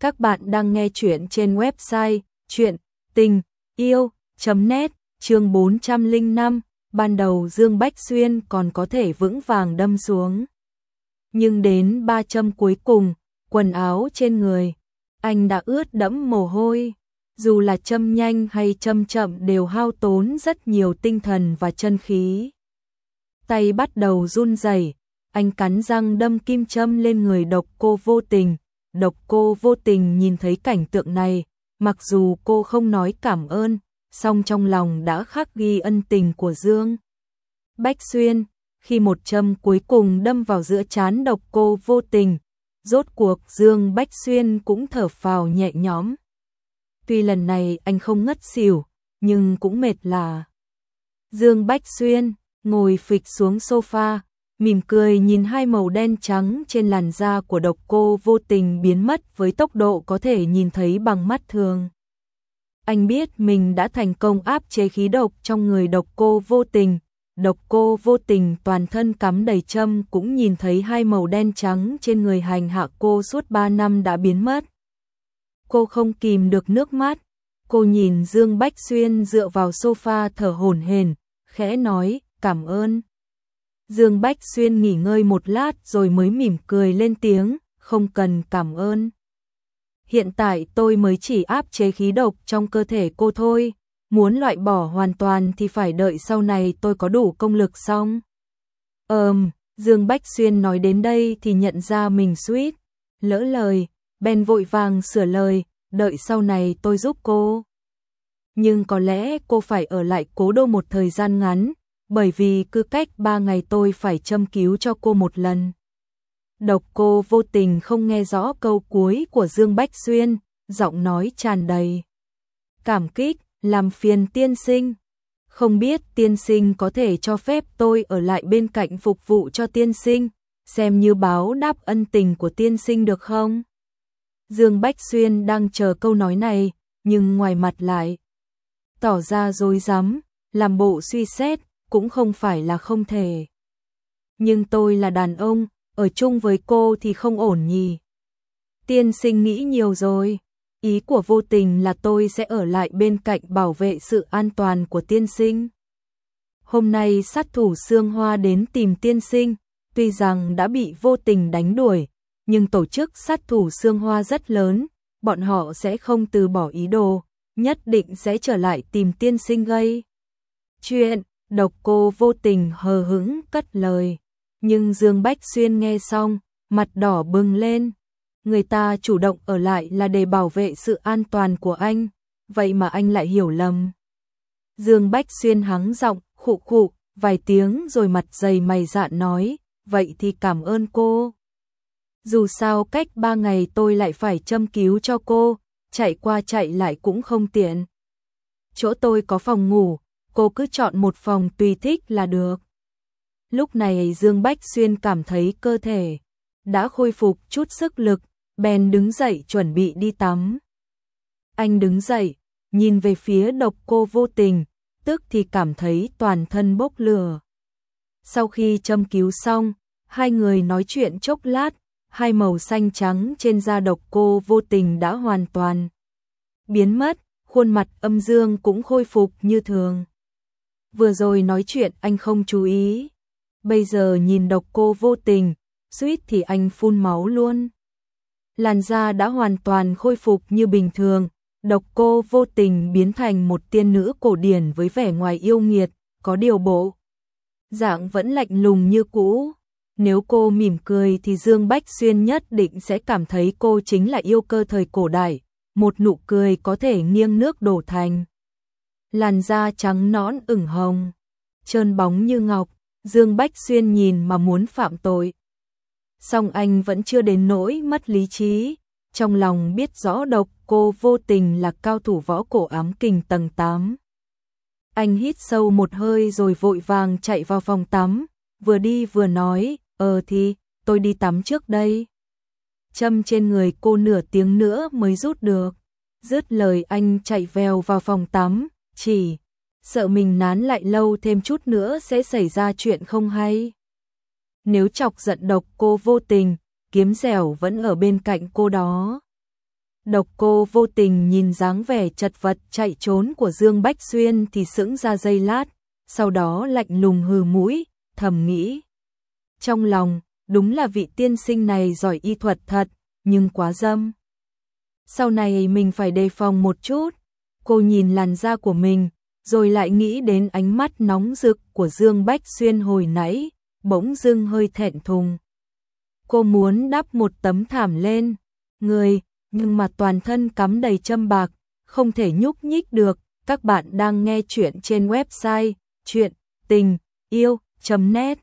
Các bạn đang nghe chuyện trên website chuyện tình yêu.net chương 405, ban đầu Dương Bách Xuyên còn có thể vững vàng đâm xuống. Nhưng đến ba châm cuối cùng, quần áo trên người, anh đã ướt đẫm mồ hôi. Dù là châm nhanh hay châm chậm đều hao tốn rất nhiều tinh thần và chân khí. Tay bắt đầu run rẩy, anh cắn răng đâm kim châm lên người độc cô vô tình độc cô vô tình nhìn thấy cảnh tượng này, mặc dù cô không nói cảm ơn, song trong lòng đã khắc ghi ân tình của Dương. Bách Xuyên, khi một châm cuối cùng đâm vào giữa chán độc cô vô tình, rốt cuộc Dương Bách Xuyên cũng thở phào nhẹ nhõm. Tuy lần này anh không ngất xỉu, nhưng cũng mệt là. Dương Bách Xuyên ngồi phịch xuống sofa, mỉm cười nhìn hai màu đen trắng trên làn da của độc cô vô tình biến mất với tốc độ có thể nhìn thấy bằng mắt thường. Anh biết mình đã thành công áp chế khí độc trong người độc cô vô tình, độc cô vô tình toàn thân cắm đầy châm cũng nhìn thấy hai màu đen trắng trên người hành hạ cô suốt ba năm đã biến mất. Cô không kìm được nước mắt, cô nhìn Dương Bách Xuyên dựa vào sofa thở hổn hển, khẽ nói, cảm ơn. Dương Bách Xuyên nghỉ ngơi một lát rồi mới mỉm cười lên tiếng, không cần cảm ơn. Hiện tại tôi mới chỉ áp chế khí độc trong cơ thể cô thôi, muốn loại bỏ hoàn toàn thì phải đợi sau này tôi có đủ công lực xong. Ờm, Dương Bách Xuyên nói đến đây thì nhận ra mình suýt, lỡ lời, Ben vội vàng sửa lời, đợi sau này tôi giúp cô. Nhưng có lẽ cô phải ở lại cố đô một thời gian ngắn, bởi vì cứ cách ba ngày tôi phải châm cứu cho cô một lần. Độc cô vô tình không nghe rõ câu cuối của Dương Bách Xuyên, giọng nói tràn đầy. Cảm kích, làm phiền tiên sinh. Không biết tiên sinh có thể cho phép tôi ở lại bên cạnh phục vụ cho tiên sinh, xem như báo đáp ân tình của tiên sinh được không? Dương Bách Xuyên đang chờ câu nói này, nhưng ngoài mặt lại tỏ ra dối rắm làm bộ suy xét, cũng không phải là không thể. Nhưng tôi là đàn ông, ở chung với cô thì không ổn nhỉ. Tiên sinh nghĩ nhiều rồi. Ý của vô tình là tôi sẽ ở lại bên cạnh bảo vệ sự an toàn của tiên sinh. Hôm nay sát thủ Sương Hoa đến tìm tiên sinh, tuy rằng đã bị vô tình đánh đuổi, nhưng tổ chức sát thủ Sương Hoa rất lớn, bọn họ sẽ không từ bỏ ý đồ, nhất định sẽ trở lại tìm tiên sinh gây. Chuyện Độc cô vô tình hờ hững cất lời, nhưng Dương Bách Xuyên nghe xong, mặt đỏ bừng lên. Người ta chủ động ở lại là để bảo vệ sự an toàn của anh, vậy mà anh lại hiểu lầm. Dương Bách Xuyên hắng giọng, khụ khụ, vài tiếng rồi mặt dày mày dạn nói, vậy thì cảm ơn cô. Dù sao cách ba ngày tôi lại phải châm cứu cho cô, chạy qua chạy lại cũng không tiện. Chỗ tôi có phòng ngủ, cô cứ chọn một phòng tùy thích là được. Lúc này Dương Bách Xuyên cảm thấy cơ thể đã khôi phục chút sức lực, bèn đứng dậy chuẩn bị đi tắm. Anh đứng dậy, nhìn về phía độc cô vô tình, tức thì cảm thấy toàn thân bốc lửa. Sau khi châm cứu xong, hai người nói chuyện chốc lát, hai màu xanh trắng trên da độc cô vô tình đã hoàn toàn biến mất, khuôn mặt âm dương cũng khôi phục như thường vừa rồi nói chuyện anh không chú ý. Bây giờ nhìn độc cô vô tình, suýt thì anh phun máu luôn. Làn da đã hoàn toàn khôi phục như bình thường, độc cô vô tình biến thành một tiên nữ cổ điển với vẻ ngoài yêu nghiệt, có điều bộ. Dạng vẫn lạnh lùng như cũ. Nếu cô mỉm cười thì Dương Bách Xuyên nhất định sẽ cảm thấy cô chính là yêu cơ thời cổ đại, một nụ cười có thể nghiêng nước đổ thành làn da trắng nõn ửng hồng, trơn bóng như ngọc, Dương Bách Xuyên nhìn mà muốn phạm tội. Song anh vẫn chưa đến nỗi mất lý trí, trong lòng biết rõ độc cô vô tình là cao thủ võ cổ ám kình tầng 8. Anh hít sâu một hơi rồi vội vàng chạy vào phòng tắm, vừa đi vừa nói, ờ thì, tôi đi tắm trước đây. Châm trên người cô nửa tiếng nữa mới rút được. Dứt lời anh chạy vèo vào phòng tắm, chỉ sợ mình nán lại lâu thêm chút nữa sẽ xảy ra chuyện không hay. Nếu chọc giận độc cô vô tình, kiếm dẻo vẫn ở bên cạnh cô đó. Độc cô vô tình nhìn dáng vẻ chật vật chạy trốn của Dương Bách Xuyên thì sững ra giây lát, sau đó lạnh lùng hừ mũi, thầm nghĩ. Trong lòng, đúng là vị tiên sinh này giỏi y thuật thật, nhưng quá dâm. Sau này mình phải đề phòng một chút. Cô nhìn làn da của mình, rồi lại nghĩ đến ánh mắt nóng rực của Dương Bách Xuyên hồi nãy, bỗng dưng hơi thẹn thùng. Cô muốn đắp một tấm thảm lên, người, nhưng mà toàn thân cắm đầy châm bạc, không thể nhúc nhích được. Các bạn đang nghe chuyện trên website chuyện tình yêu.net